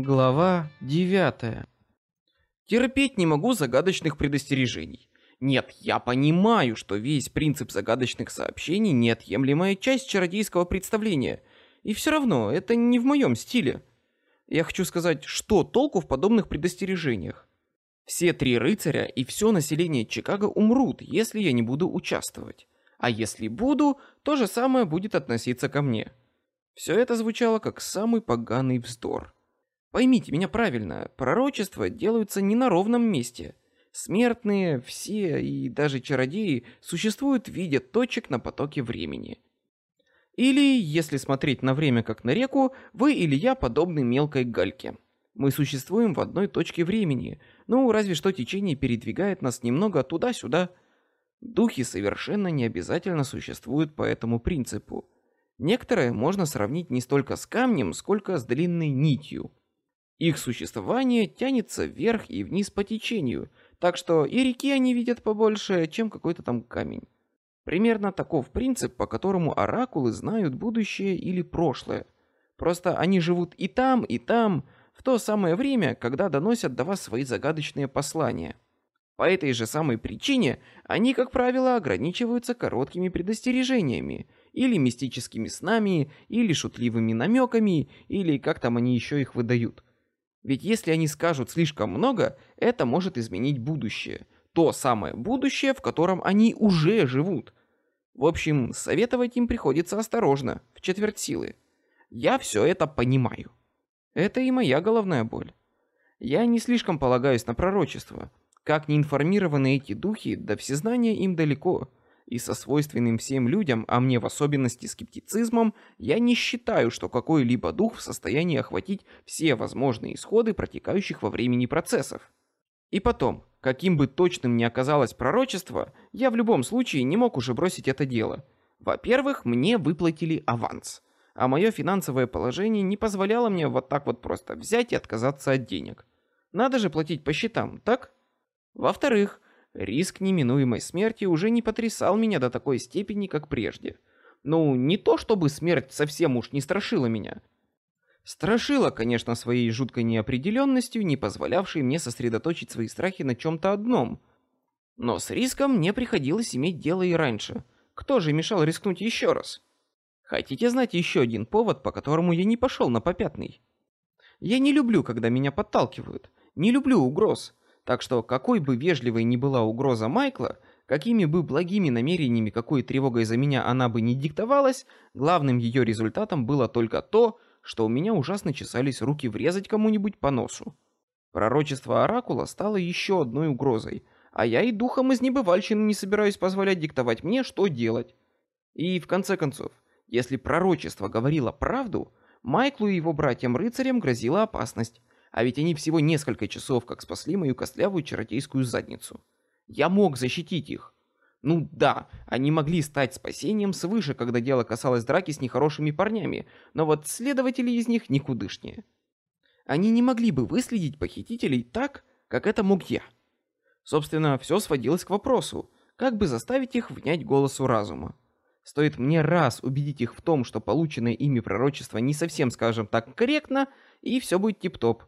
Глава 9. Терпеть не могу загадочных предостережений. Нет, я понимаю, что весь принцип загадочных сообщений неотъемлемая часть чародейского представления, и все равно это не в моем стиле. Я хочу сказать, что толку в подобных предостережениях? Все три рыцаря и все население Чикаго умрут, если я не буду участвовать. А если буду, то же самое будет относиться ко мне. Все это звучало как самый поганый вздор. Поймите меня правильно, пророчества делаются не на ровном месте. Смертные, все и даже чародеи существуют в виде точек на потоке времени. Или, если смотреть на время как на реку, вы или я подобны мелкой гальке. Мы существуем в одной точке времени, ну разве что течение передвигает нас немного туда-сюда. Духи совершенно не обязательно существуют по этому принципу. Некоторые можно сравнить не столько с камнем, сколько с длинной нитью – их существование тянется вверх и вниз по течению, так что и реки они видят побольше, чем какой-то там камень. Примерно таков принцип, по которому оракулы знают будущее или прошлое. Просто они живут и там, и там, в то самое время, когда доносят до вас свои загадочные послания. По этой же самой причине они, как правило, ограничиваются короткими предостережениями, или мистическими снами, или шутливыми намеками, или как там они еще их выдают. Ведь если они скажут слишком много, это может изменить будущее. То самое будущее, в котором они уже живут. В общем, советовать им приходится осторожно, в четверть силы. Я все это понимаю. Это и моя головная боль. Я не слишком полагаюсь на пророчество. Как не информированы эти духи, до всезнания им далеко и со свойственным всем людям, а мне в особенности скептицизмом, я не считаю, что какой-либо дух в состоянии охватить все возможные исходы протекающих во времени процессов. И потом, каким бы точным ни оказалось пророчество, я в любом случае не мог уже бросить это дело. Во-первых, мне выплатили аванс, а мое финансовое положение не позволяло мне вот так вот просто взять и отказаться от денег. Надо же платить по счетам, так? Во-вторых, Риск неминуемой смерти уже не потрясал меня до такой степени, как прежде. Ну, не то чтобы смерть совсем уж не страшила меня. Страшила, конечно, своей жуткой неопределенностью, не позволявшей мне сосредоточить свои страхи на чем-то одном. Но с риском мне приходилось иметь дело и раньше. Кто же мешал рискнуть еще раз? Хотите знать еще один повод, по которому я не пошел на попятный? Я не люблю, когда меня подталкивают. Не люблю угроз. Так что какой бы вежливой ни была угроза Майкла, какими бы благими намерениями, какой тревогой за меня она бы не диктовалась, главным ее результатом было только то, что у меня ужасно чесались руки врезать кому-нибудь по носу. Пророчество Оракула стало еще одной угрозой, а я и духом из небывальщины не собираюсь позволять диктовать мне, что делать. И в конце концов, если пророчество говорило правду, Майклу и его братьям-рыцарям грозила опасность, а ведь они всего несколько часов как спасли мою костлявую чародейскую задницу. Я мог защитить их. Ну да, они могли стать спасением свыше, когда дело касалось драки с нехорошими парнями, но вот следователи из них никудышнее. Они не могли бы выследить похитителей так, как это мог я. Собственно, все сводилось к вопросу, как бы заставить их внять голосу разума. Стоит мне раз убедить их в том, что полученное ими пророчество не совсем, скажем так, корректно, и все будет тип-топ.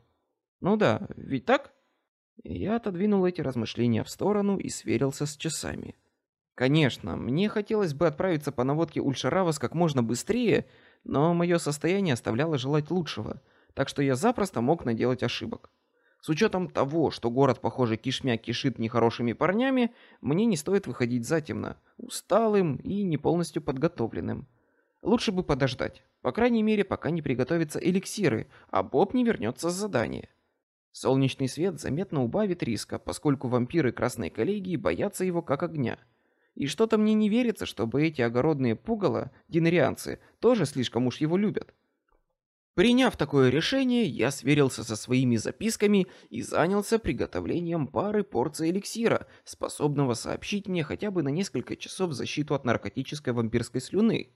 Ну да, ведь так? Я отодвинул эти размышления в сторону и сверился с часами. Конечно, мне хотелось бы отправиться по наводке Ульшаравас как можно быстрее, но мое состояние оставляло желать лучшего, так что я запросто мог наделать ошибок. С учетом того, что город, похоже, кишмя кишит нехорошими парнями, мне не стоит выходить затемно, усталым и не полностью подготовленным. Лучше бы подождать, по крайней мере, пока не приготовятся эликсиры, а Боб не вернется с задания. Солнечный свет заметно убавит риска, поскольку вампиры Красной коллегии боятся его как огня. И что-то мне не верится, чтобы эти огородные пугало, динарианцы, тоже слишком уж его любят. Приняв такое решение, я сверился со своими записками и занялся приготовлением пары порций эликсира, способного сообщить мне хотя бы на несколько часов защиту от наркотической вампирской слюны.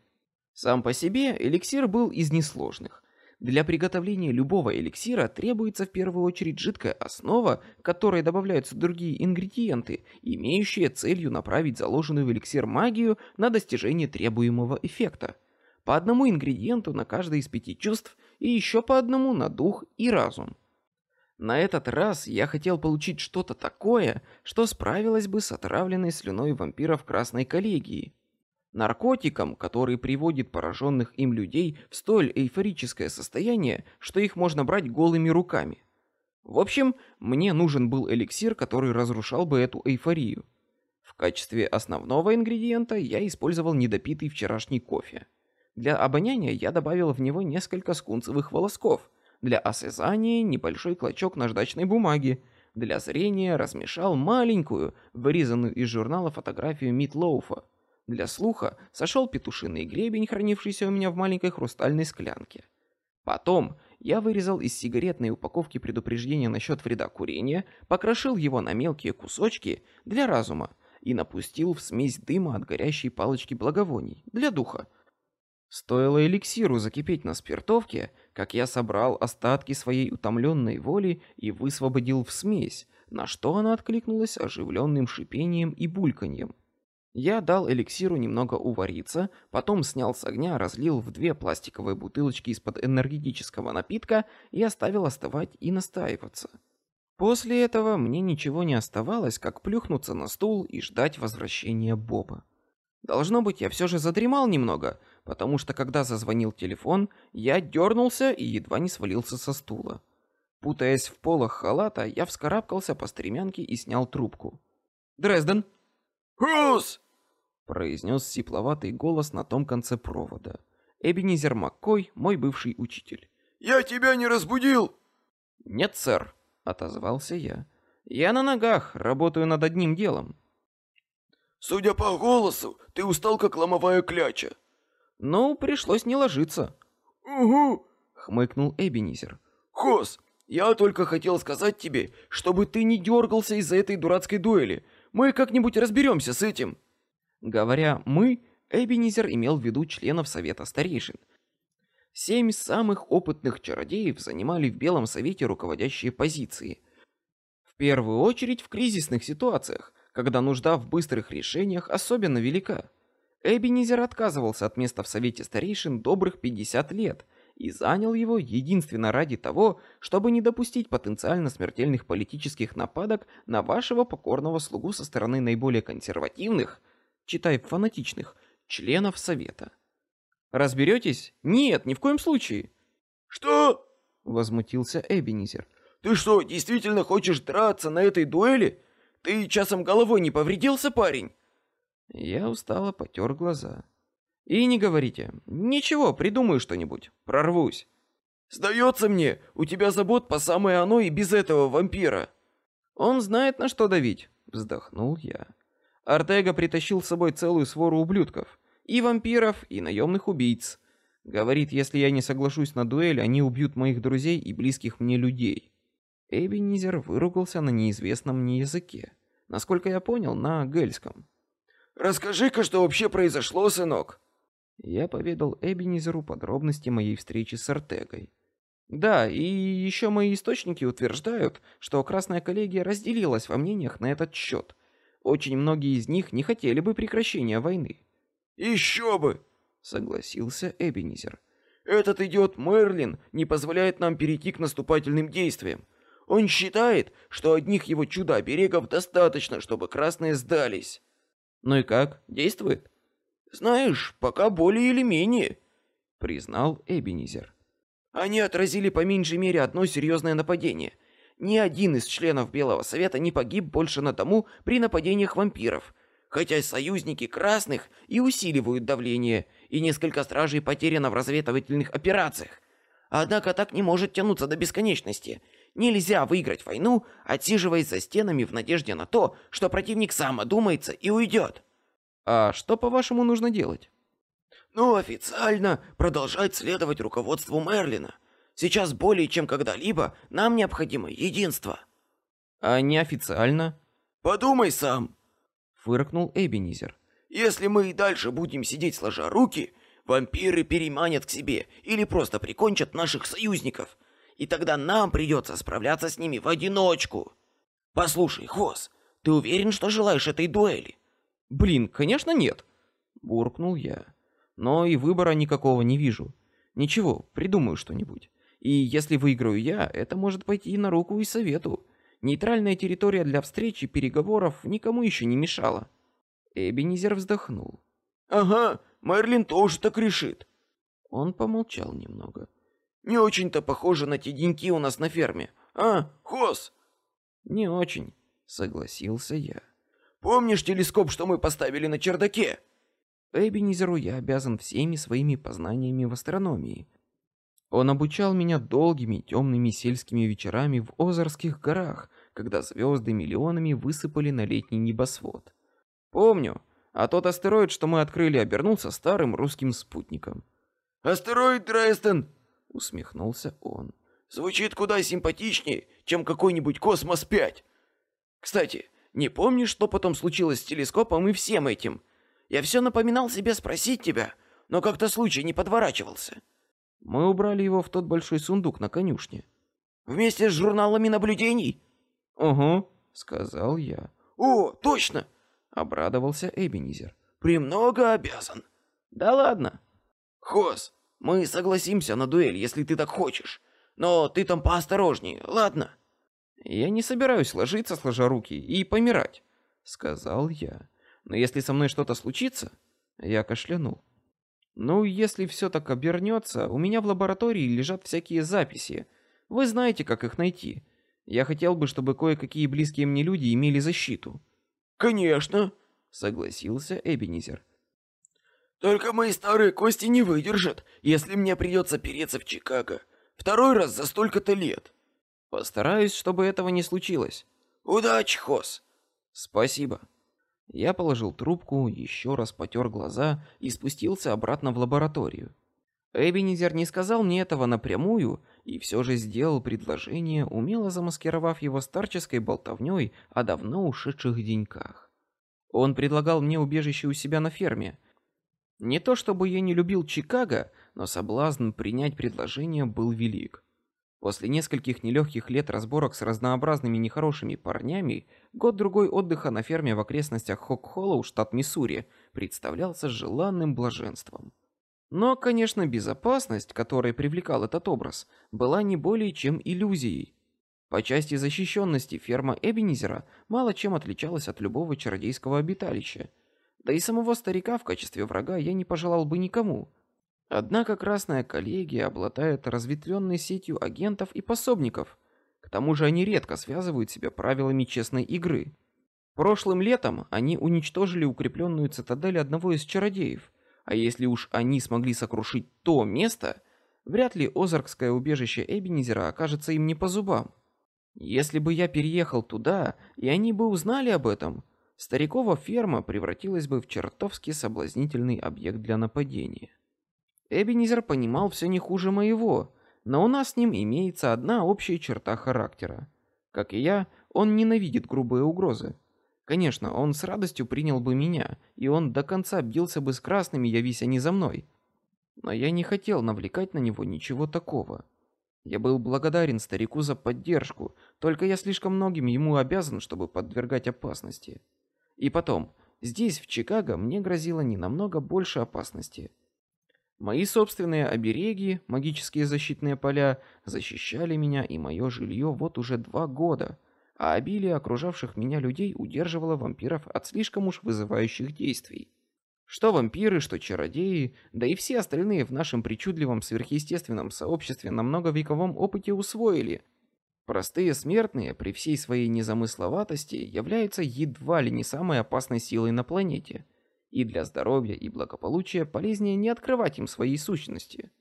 Сам по себе эликсир был из несложных. Для приготовления любого эликсира требуется в первую очередь жидкая основа, которой добавляются другие ингредиенты, имеющие целью направить заложенную в эликсир магию на достижение требуемого эффекта. По одному ингредиенту на каждое из пяти чувств и еще по одному на дух и разум. На этот раз я хотел получить что-то такое, что справилось бы с отравленной слюной вампиров Красной коллегии. Наркотиком, который приводит пораженных им людей в столь эйфорическое состояние, что их можно брать голыми руками. В общем, мне нужен был эликсир, который разрушал бы эту эйфорию. В качестве основного ингредиента я использовал недопитый вчерашний кофе. Для обоняния я добавил в него несколько скунцевых волосков, для осязания небольшой клочок наждачной бумаги, для зрения размешал маленькую, вырезанную из журнала фотографию Митлоуфа. Для слуха сошел петушиный гребень, хранившийся у меня в маленькой хрустальной склянке. Потом я вырезал из сигаретной упаковки предупреждение насчет вреда курения, покрошил его на мелкие кусочки для разума и напустил в смесь дыма от горящей палочки благовоний для духа. Стоило эликсиру закипеть на спиртовке, как я собрал остатки своей утомленной воли и высвободил в смесь, на что она откликнулась оживленным шипением и бульканьем. Я дал эликсиру немного увариться, потом снял с огня, разлил в две пластиковые бутылочки из-под энергетического напитка и оставил остывать и настаиваться. После этого мне ничего не оставалось, как плюхнуться на стул и ждать возвращения Боба. Должно быть, я все же задремал немного, потому что когда зазвонил телефон, я дернулся и едва не свалился со стула. Путаясь в полах халата, я вскарабкался по стремянке и снял трубку. «Дрезден!» «Хус!» Произнес сипловатый голос на том конце провода. Эбенизер Маккой, мой бывший учитель. «Я тебя не разбудил?» «Нет, сэр», — отозвался я. «Я на ногах, работаю над одним делом». «Судя по голосу, ты устал, как ломовая кляча». «Ну, пришлось не ложиться». «Угу», — хмыкнул Эбенизер. «Хос, я только хотел сказать тебе, чтобы ты не дергался из-за этой дурацкой дуэли. Мы как-нибудь разберемся с этим». Говоря «мы», Эбенизер имел в виду членов Совета Старейшин. Семь самых опытных чародеев занимали в Белом Совете руководящие позиции. В первую очередь в кризисных ситуациях, когда нужда в быстрых решениях особенно велика. Эбенизер отказывался от места в Совете Старейшин добрых 50 лет и занял его единственно ради того, чтобы не допустить потенциально смертельных политических нападок на вашего покорного слугу со стороны наиболее консервативных – читай фанатичных, членов совета. Разберетесь? Нет, ни в коем случае. Что? Возмутился Эбенизер. Ты что, действительно хочешь драться на этой дуэли? Ты часом головой не повредился, парень? Я устало потер глаза. И не говорите. Ничего, придумаю что-нибудь. Прорвусь. Сдается мне, у тебя забот по самое оно и без этого вампира. Он знает, на что давить. Вздохнул я. Артега притащил с собой целую свору ублюдков. И вампиров, и наемных убийц. Говорит, если я не соглашусь на дуэль, они убьют моих друзей и близких мне людей. Эбенизер выругался на неизвестном мне языке. Насколько я понял, на гельском. «Расскажи-ка, что вообще произошло, сынок?» Я поведал Эбенизеру подробности моей встречи с Артегой. Да, и еще мои источники утверждают, что Красная коллегия разделилась во мнениях на этот счет – очень многие из них не хотели бы прекращения войны. Еще бы, согласился Эбенизер. Этот идиот Мерлин не позволяет нам перейти к наступательным действиям. Он считает, что одних его чудо-оберегов достаточно, чтобы красные сдались. Ну и как? Действует? Знаешь, пока более или менее, признал Эбенизер. Они отразили по меньшей мере одно серьезное нападение – ни один из членов Белого Совета не погиб больше на дому при нападениях вампиров, хотя союзники красных и усиливают давление, и несколько стражей потеряно в разведывательных операциях. Однако так не может тянуться до бесконечности. Нельзя выиграть войну, отсиживаясь за стенами в надежде на то, что противник сам одумается и уйдет. А что, по-вашему, нужно делать? Ну, официально продолжать следовать руководству Мерлина. Сейчас более чем когда-либо нам необходимо единство. А неофициально? Подумай сам, фыркнул Эбенизер. Если мы и дальше будем сидеть сложа руки, вампиры переманят к себе или просто прикончат наших союзников, и тогда нам придется справляться с ними в одиночку. Послушай, Хос, ты уверен, что желаешь этой дуэли? Блин, конечно нет, буркнул я. Но и выбора никакого не вижу. Ничего, придумаю что-нибудь. И если выиграю я, это может пойти на руку и совету. Нейтральная территория для встреч и переговоров никому еще не мешала. Эбенизер вздохнул. Ага, Мерлин тоже так решит. Он помолчал немного. Не очень-то похоже на те деньки у нас на ферме. А, Хос? Не очень, согласился я. Помнишь телескоп, что мы поставили на чердаке? Эбенизеру я обязан всеми своими познаниями в астрономии. Он обучал меня долгими темными сельскими вечерами в Озерских горах, когда звезды миллионами высыпали на летний небосвод. Помню, а тот астероид, что мы открыли, обернулся старым русским спутником. Астероид Дрестен, усмехнулся он. Звучит куда симпатичнее, чем какой-нибудь Космос 5. Кстати, не помнишь, что потом случилось с телескопом и всем этим? Я все напоминал себе спросить тебя, но как-то случай не подворачивался. Мы убрали его в тот большой сундук на конюшне. Вместе с журналами наблюдений? Угу, сказал я. О, точно! Обрадовался Эбенизер. Премного обязан. Да ладно. Хос, мы согласимся на дуэль, если ты так хочешь. Но ты там поосторожнее, ладно? Я не собираюсь ложиться сложа руки и помирать, сказал я. Но если со мной что-то случится, я кашлянул. Ну, если все так обернется, у меня в лаборатории лежат всякие записи. Вы знаете, как их найти. Я хотел бы, чтобы кое-какие близкие мне люди имели защиту. Конечно, согласился Эбенизер. Только мои старые кости не выдержат, если мне придется переться в Чикаго. Второй раз за столько-то лет. Постараюсь, чтобы этого не случилось. Удачи, Хос. Спасибо. Я положил трубку, еще раз потер глаза и спустился обратно в лабораторию. Эбенизер не сказал мне этого напрямую и все же сделал предложение, умело замаскировав его старческой болтовней о давно ушедших деньках. Он предлагал мне убежище у себя на ферме. Не то чтобы я не любил Чикаго, но соблазн принять предложение был велик. После нескольких нелегких лет разборок с разнообразными нехорошими парнями, год-другой отдыха на ферме в окрестностях Хок-Холлоу, штат Миссури, представлялся желанным блаженством. Но, конечно, безопасность, которой привлекал этот образ, была не более чем иллюзией. По части защищенности ферма Эбенизера мало чем отличалась от любого чародейского обиталища. Да и самого старика в качестве врага я не пожелал бы никому, Однако Красная коллегия обладает разветвленной сетью агентов и пособников. К тому же они редко связывают себя правилами честной игры. Прошлым летом они уничтожили укрепленную цитадель одного из чародеев, а если уж они смогли сокрушить то место, вряд ли Озаркское убежище Эбенизера окажется им не по зубам. Если бы я переехал туда, и они бы узнали об этом, старикова ферма превратилась бы в чертовски соблазнительный объект для нападения. Эбенизер понимал все не хуже моего, но у нас с ним имеется одна общая черта характера. Как и я, он ненавидит грубые угрозы. Конечно, он с радостью принял бы меня, и он до конца бился бы с красными, явись они за мной. Но я не хотел навлекать на него ничего такого. Я был благодарен старику за поддержку, только я слишком многим ему обязан, чтобы подвергать опасности. И потом, здесь, в Чикаго, мне грозило не намного больше опасности. Мои собственные обереги, магические защитные поля, защищали меня и мое жилье вот уже два года, а обилие окружавших меня людей удерживало вампиров от слишком уж вызывающих действий. Что вампиры, что чародеи, да и все остальные в нашем причудливом сверхъестественном сообществе на многовековом опыте усвоили. Простые смертные при всей своей незамысловатости являются едва ли не самой опасной силой на планете и для здоровья и благополучия полезнее не открывать им своей сущности.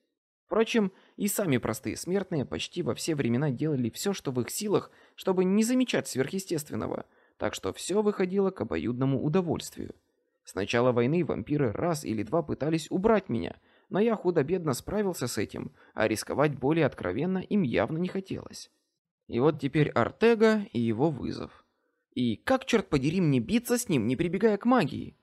Впрочем, и сами простые смертные почти во все времена делали все, что в их силах, чтобы не замечать сверхъестественного, так что все выходило к обоюдному удовольствию. С начала войны вампиры раз или два пытались убрать меня, но я худо-бедно справился с этим, а рисковать более откровенно им явно не хотелось. И вот теперь Артега и его вызов. И как, черт подери, мне биться с ним, не прибегая к магии?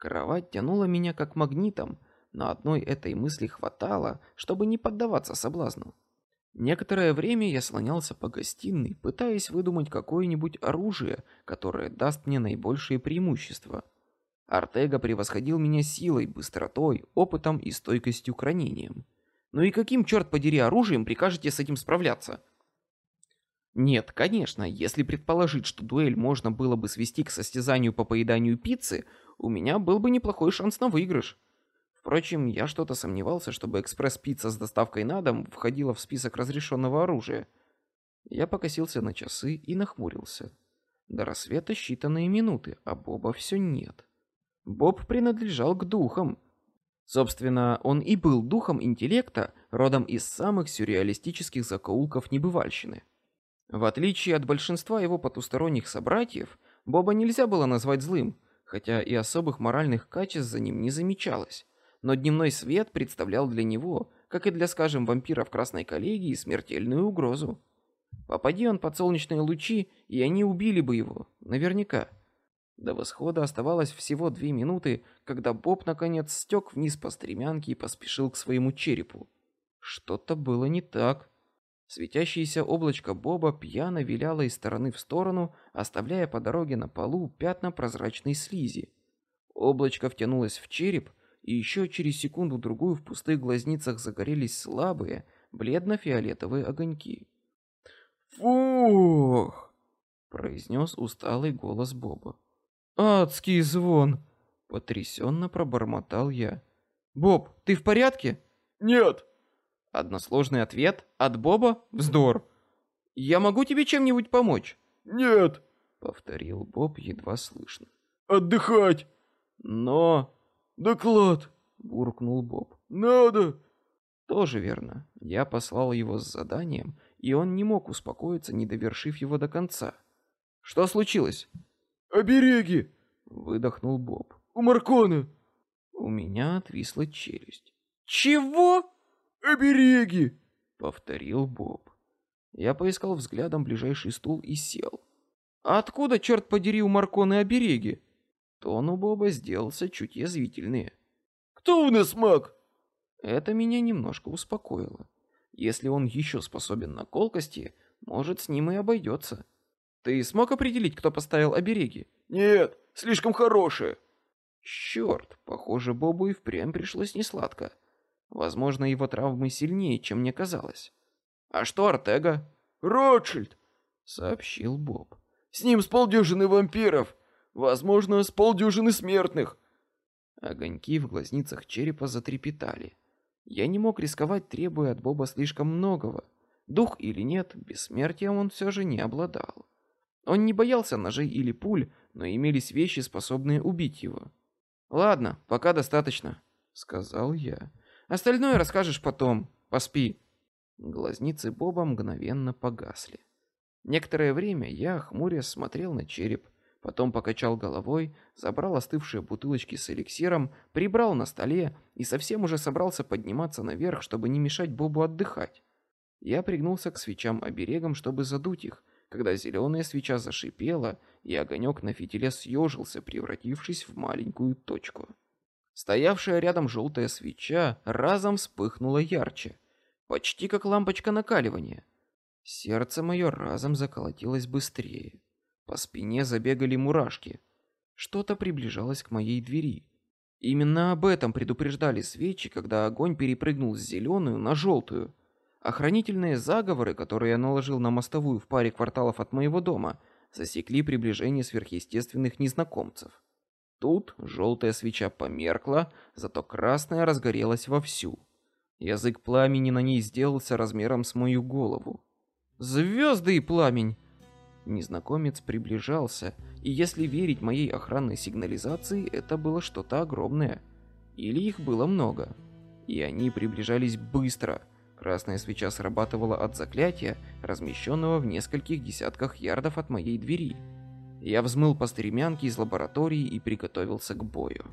Кровать тянула меня как магнитом, но одной этой мысли хватало, чтобы не поддаваться соблазну. Некоторое время я слонялся по гостиной, пытаясь выдумать какое-нибудь оружие, которое даст мне наибольшее преимущество. Артега превосходил меня силой, быстротой, опытом и стойкостью к ранениям. Ну и каким, черт подери, оружием прикажете с этим справляться? Нет, конечно, если предположить, что дуэль можно было бы свести к состязанию по поеданию пиццы, у меня был бы неплохой шанс на выигрыш. Впрочем, я что-то сомневался, чтобы экспресс-пицца с доставкой на дом входила в список разрешенного оружия. Я покосился на часы и нахмурился. До рассвета считанные минуты, а Боба все нет. Боб принадлежал к духам. Собственно, он и был духом интеллекта, родом из самых сюрреалистических закоулков небывальщины. В отличие от большинства его потусторонних собратьев, Боба нельзя было назвать злым, хотя и особых моральных качеств за ним не замечалось. Но дневной свет представлял для него, как и для, скажем, вампиров Красной коллегии, смертельную угрозу. Попади он под солнечные лучи, и они убили бы его, наверняка. До восхода оставалось всего две минуты, когда Боб наконец стек вниз по стремянке и поспешил к своему черепу. Что-то было не так. Светящееся облачко Боба пьяно виляло из стороны в сторону, оставляя по дороге на полу пятна прозрачной слизи. Облачко втянулось в череп, и еще через секунду-другую в пустых глазницах загорелись слабые, бледно-фиолетовые огоньки. «Фух!» — произнес усталый голос Боба. «Адский звон!» — потрясенно пробормотал я. «Боб, ты в порядке?» «Нет!» Односложный ответ от Боба — вздор. «Я могу тебе чем-нибудь помочь?» «Нет!» — повторил Боб едва слышно. «Отдыхать!» «Но...» «Доклад!» — буркнул Боб. «Надо!» Тоже верно. Я послал его с заданием, и он не мог успокоиться, не довершив его до конца. «Что случилось?» «Обереги!» — выдохнул Боб. «У Маркона!» У меня отвисла челюсть. «Чего?» «Обереги!» — повторил Боб. Я поискал взглядом ближайший стул и сел. «А откуда, черт подери, у Марконы обереги?» Тон у Боба сделался чуть язвительнее. «Кто у нас маг?» Это меня немножко успокоило. Если он еще способен на колкости, может, с ним и обойдется. Ты смог определить, кто поставил обереги? Нет, слишком хорошие. Черт, похоже, Бобу и впрямь пришлось несладко. Возможно, его травмы сильнее, чем мне казалось. А что Артега? Ротшильд, сообщил Боб. С ним с полдюжины вампиров. Возможно, с полдюжины смертных. Огоньки в глазницах черепа затрепетали. Я не мог рисковать, требуя от Боба слишком многого. Дух или нет, бессмертием он все же не обладал. Он не боялся ножей или пуль, но имелись вещи, способные убить его. Ладно, пока достаточно, сказал я. Остальное расскажешь потом. Поспи. Глазницы Боба мгновенно погасли. Некоторое время я, хмурясь, смотрел на череп, потом покачал головой, забрал остывшие бутылочки с эликсиром, прибрал на столе и совсем уже собрался подниматься наверх, чтобы не мешать Бобу отдыхать. Я пригнулся к свечам-оберегам, чтобы задуть их, когда зеленая свеча зашипела, и огонек на фитиле съежился, превратившись в маленькую точку. Стоявшая рядом желтая свеча разом вспыхнула ярче, почти как лампочка накаливания. Сердце мое разом заколотилось быстрее. По спине забегали мурашки. Что-то приближалось к моей двери. Именно об этом предупреждали свечи, когда огонь перепрыгнул с зеленую на желтую. Охранительные заговоры, которые я наложил на мостовую в паре кварталов от моего дома, засекли приближение сверхъестественных незнакомцев. Тут желтая свеча померкла, зато красная разгорелась вовсю. Язык пламени на ней сделался размером с мою голову. Звезды и пламень! Незнакомец приближался, и если верить моей охранной сигнализации, это было что-то огромное. Или их было много. И они приближались быстро — Красная свеча срабатывала от заклятия, размещенного в нескольких десятках ярдов от моей двери. Я взмыл по стремянке из лаборатории и приготовился к бою.